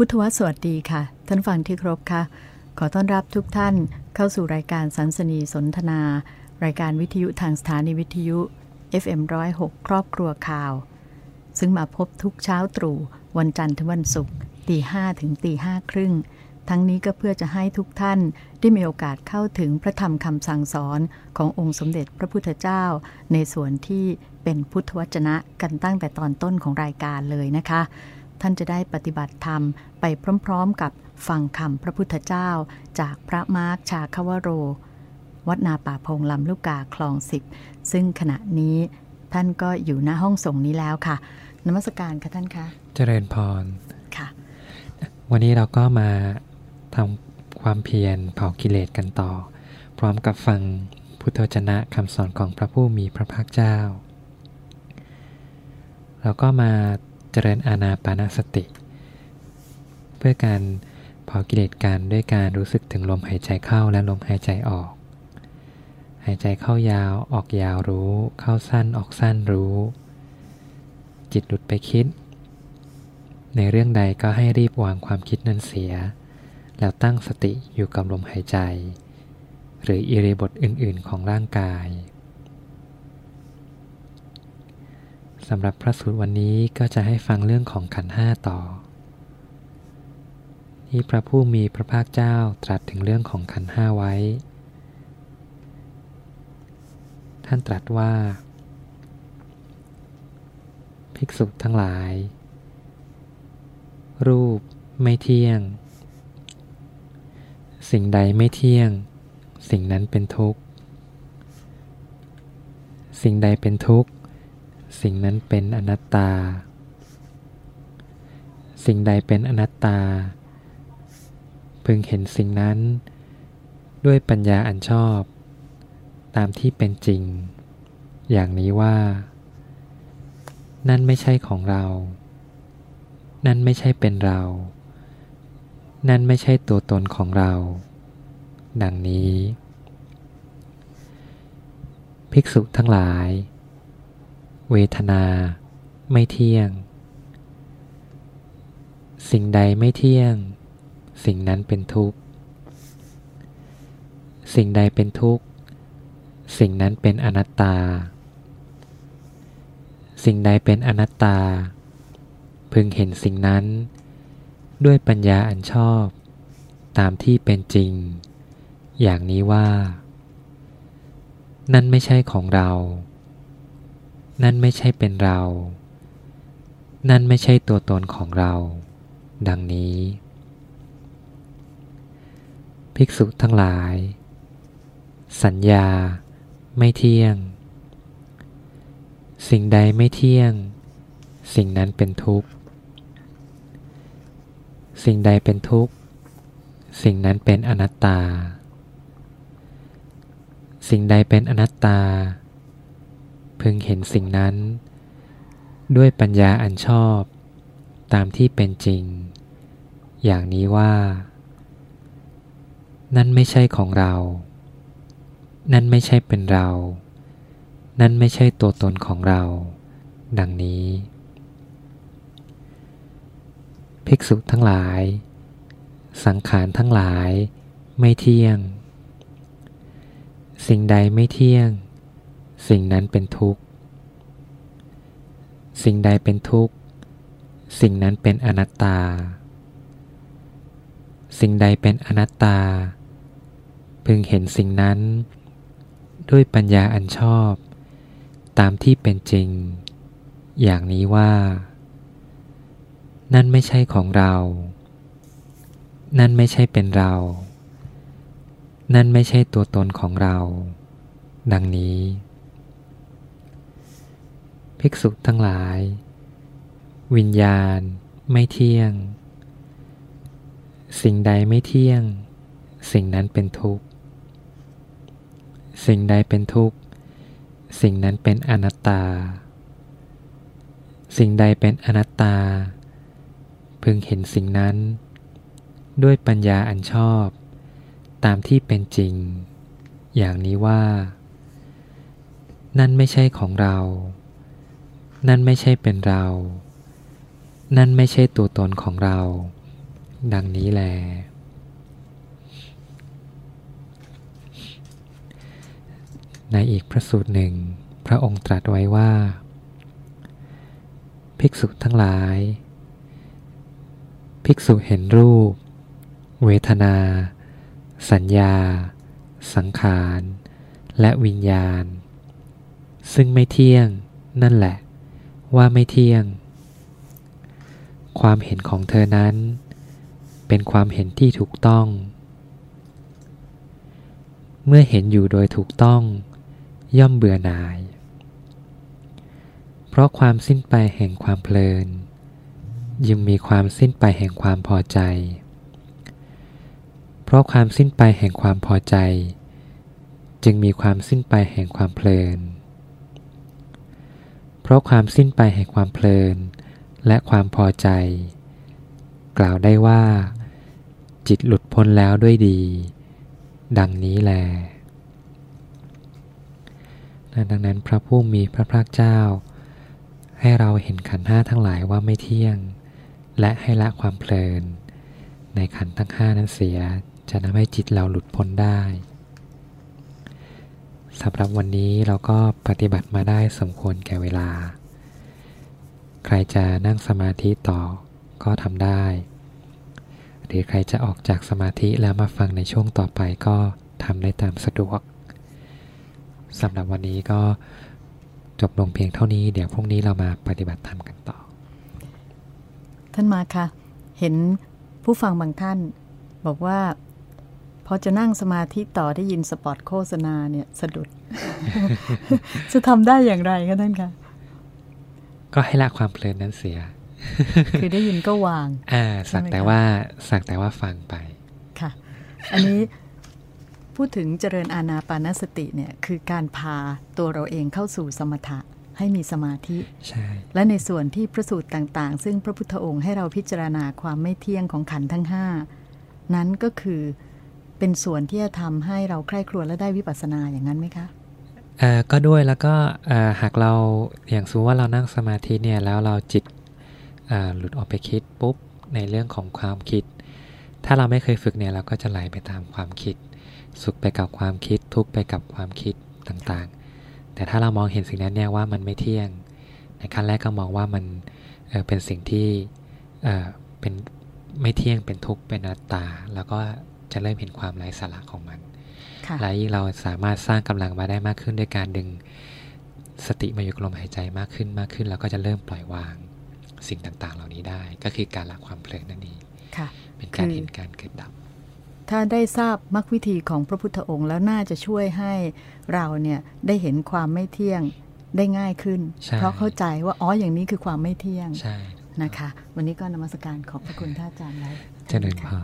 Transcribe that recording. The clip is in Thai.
พุทธวสวัสดีค่ะ ท่านฟังที่ครบค่ะ ขอต้อนรับทุกท่านเข้าสู่รายการสันสนีสนทนา รายการวิทยุทางสถานีวิทยุ FM106 ครอบครัวข่าว ซึ่งมาพบทุกเช้าตรู่วันจันทร์ถึงวันศุกร์ตีห้ถึงตีห้าครึ่ง ทั้งนี้ก็เพื่อจะให้ทุกท่านได้มีโอกาสเข้าถึงพระธรรมคำสั่งสอนขององค์สมเด็จพระพุทธเจ้า ในส่วนที่เป็นพุทธวจนะกันตั้งแต่ตอนต้นของรายการเลยนะคะ ท่านจะได้ปฏิบัติธรรมไปพร้อมๆกับฟังคำพระพุทธเจ้า จากพระมาร์คชาคาวโร วัดนาป่าพงลำลูกกาคลองสิบซึ่งขณะนี้ท่านก็อยู่หน้าห้องส่งนี้แล้วค่ะนมัสการค่ะท่านคะเจริญพรค่ะ วันนี้เราก็มาทำความเพียรเผากิเลสกันต่อ พร้อมกับฟังพุทธวจนะคำสอนของพระผู้มีพระภาคเจ้า เราก็มา เจริญอาณาปานสติ เพื่อการเผากิเลสกันด้วยการรู้สึกถึงลมหายใจเข้าและลมหายใจออก หายใจเข้ายาวออกยาวรู้ เข้าสั้นออกสั้นรู้ จิตหลุดไปคิด ในเรื่องใดก็ให้รีบวางความคิดนั้นเสีย แล้วตั้งสติอยู่กับลมหายใจ หรืออิริบทอื่น ๆ ของร่างกาย สำหรับพระสูตรวันนี้ก็จะให้ฟังเรื่องของขันห้าต่อ ที่พระผู้มีพระภาคเจ้าตรัสถึงเรื่องของขันห้าไว้ ท่านตรัสว่า ภิกษุทั้งหลาย รูปไม่เที่ยง สิ่งใดไม่เที่ยง สิ่งนั้นเป็นทุกข์ สิ่งใดเป็นทุกข์ สิ่งนั้นเป็นอนัตตา สิ่งใดเป็นอนัตตา พึงเห็นสิ่งนั้นด้วยปัญญาอันชอบ ตามที่เป็นจริง อย่างนี้ว่า นั่นไม่ใช่ของเรา นั่นไม่ใช่เป็นเรา นั่นไม่ใช่ตัวตนของเรา ดังนี้ ภิกษุทั้งหลาย เวทนา ไม่เที่ยง สิ่งใดไม่เที่ยง สิ่งนั้นเป็นทุกข์ สิ่งใดเป็นทุกข์ สิ่งนั้นเป็นอนัตตา สิ่งใดเป็นอนัตตา พึงเห็นสิ่งนั้น ด้วยปัญญาอันชอบ ตามที่เป็นจริง อย่างนี้ว่า นั่นไม่ใช่ของเรา นั่นไม่ใช่เป็นเรา นั่นไม่ใช่ตัวตนของเรา ดังนี้ ภิกษุทั้งหลาย สัญญาไม่เที่ยง สิ่งใดไม่เที่ยง สิ่งนั้นเป็นทุกข์ สิ่งใดเป็นทุกข์ สิ่งนั้นเป็นอนัตตา สิ่งใดเป็นอนัตตา พึงเห็นสิ่งนั้น ด้วยปัญญาอันชอบ ตามที่เป็นจริง อย่างนี้ว่า นั่นไม่ใช่ของเรา นั่นไม่ใช่เป็นเรา นั่นไม่ใช่ตัวตนของเรา ดังนี้ ภิกษุทั้งหลาย สังขารทั้งหลายไม่เที่ยง สิ่งใดไม่เที่ยง สิ่งนั้นเป็นทุกข์ สิ่งใดเป็นทุกข์ สิ่งนั้นเป็นอนัตตา สิ่งใดเป็นอนัตตา พึงเห็นสิ่งนั้น ด้วยปัญญาอันชอบ ตามที่เป็นจริง อย่างนี้ว่า นั่นไม่ใช่ของเรา นั่นไม่ใช่เป็นเรา นั่นไม่ใช่ตัวตนของเรา ดังนี้ ภิกษุทั้งหลาย วิญญาณไม่เที่ยง สิ่งใดไม่เที่ยง สิ่งนั้นเป็นทุกข์ สิ่งใดเป็นทุกข์ สิ่งนั้นเป็นอนัตตา สิ่งใดเป็นอนัตตา พึงเห็นสิ่งนั้น ด้วยปัญญาอันชอบ ตามที่เป็นจริง อย่างนี้ว่า นั่นไม่ใช่ของเรา นั่นไม่ใช่เป็นเรา นั่นไม่ใช่ตัวตนของเรา ดังนี้แล ในอีกพระสูตรหนึ่ง พระองค์ตรัสไว้ว่า ภิกษุทั้งหลาย ภิกษุเห็นรูป เวทนา สัญญา สังขาร และวิญญาณ ซึ่งไม่เที่ยงนั่นแหละ ว่าไม่เที่ยง ความเห็นของเธอนั้น เป็นความเห็นที่ถูกต้อง เมื่อเห็นอยู่โดยถูกต้อง ย่อมเบื่อหน่าย เพราะความสิ้นไปแห่งความเพลินยึงมีความสิ้นไปแห่งความพอใจ เพราะความสิ้นไปแห่งความพอใจ จึงมีความสิ้นไปแห่งความเพลิน เพราะความสิ้นไปแห่งความเพลิน และความพอใจ กล่าวได้ว่า จิตหลุดพ้นแล้วด้วยดี ดังนี้แล ดังนั้นพระผู้มีพระภาคเจ้า ให้เราเห็นขันห้าทั้งหลายว่าไม่เที่ยง และให้ละความเพลิน ในขันทั้งห้านั้นเสียจะทำให้จิตเราหลุดพ้นได้ สำหรับวันนี้เราก็ปฏิบัติมาได้สมควรแก่เวลา ใครจะนั่งสมาธิต่อก็ทำได้ หรือใครจะออกจากสมาธิแล้วมาฟังในช่วงต่อไปก็ทำได้ตามสะดวกสำหรับวันนี้ก็จบลงเพียงเท่านี้ เดี๋ยวพรุ่งนี้เรามาปฏิบัติธรรมกันต่อ ท่านมาคะเห็นผู้ฟังบางท่าน บอกว่า พอจะนั่งสมาธิต่อได้ยินสปอตโฆษณาเนี่ยสะดุด จะทำได้อย่างไรคะท่านคะก็ให้ละความเพลินนั้นเสีย คือได้ยินก็วาง อ่า สักแต่ว่าสักแต่ว่าฟังไป ค่ะ อันนี้พูดถึงเจริญอาณาปานสติเนี่ยคือการพาตัวเราเองเข้าสู่สมถะให้มีสมาธิ ใช่ และในส่วนที่พระสูตรต่าง ๆ ซึ่งพระพุทธองค์ให้เราพิจารณาความไม่เที่ยงของขันทั้งห้านั้นก็คือ เป็นส่วนที่จะทำให้เราใคร่ครวญและได้วิปัสสนาอย่างนั้นไหมคะก็ด้วยแล้วก็หากเราอย่างสูว่าเรานั่งสมาธิเนี่ยแล้วเราจิตหลุดออกไปคิดปุ๊บในเรื่องของความคิด ถ้าเราไม่เคยฝึกเนี่ยเราก็จะไหลไปตามความคิด สุขไปกับความคิด ทุกไปกับความคิดต่างๆ แต่ถ้าเรามองเห็นสิ่งนั้นเนี่ยว่ามันไม่เที่ยง ในขั้นแรกก็มองว่ามันเเป็นสิ่งที่เป็นไม่เที่ยงเป็นทุกข์เป็นอนัตตา แล้วก็ จะเริ่มเห็นความไร้สาระของมันและยิ่งเราสามารถสร้างกำลังมาได้มากขึ้นด้วยการดึงสติมาอยู่กับลมหายใจมากขึ้นมากขึ้น แล้วก็จะเริ่มปล่อยวางสิ่งต่างๆ เหล่านี้ได้ ก็คือการละความเพลินนั่นเองเป็นการเห็นการเกิดดับ ถ้าได้ทราบมรรควิธีของพระพุทธองค์แล้วน่าจะช่วยให้เราเนี่ยได้เห็นความไม่เที่ยงได้ง่ายขึ้น เพราะเข้าใจว่าอ๋ออย่างนี้คือความไม่เที่ยงนะคะ วันนี้ก็นมัสการขอบพระคุณท่านอาจารย์แล้วเจริญพร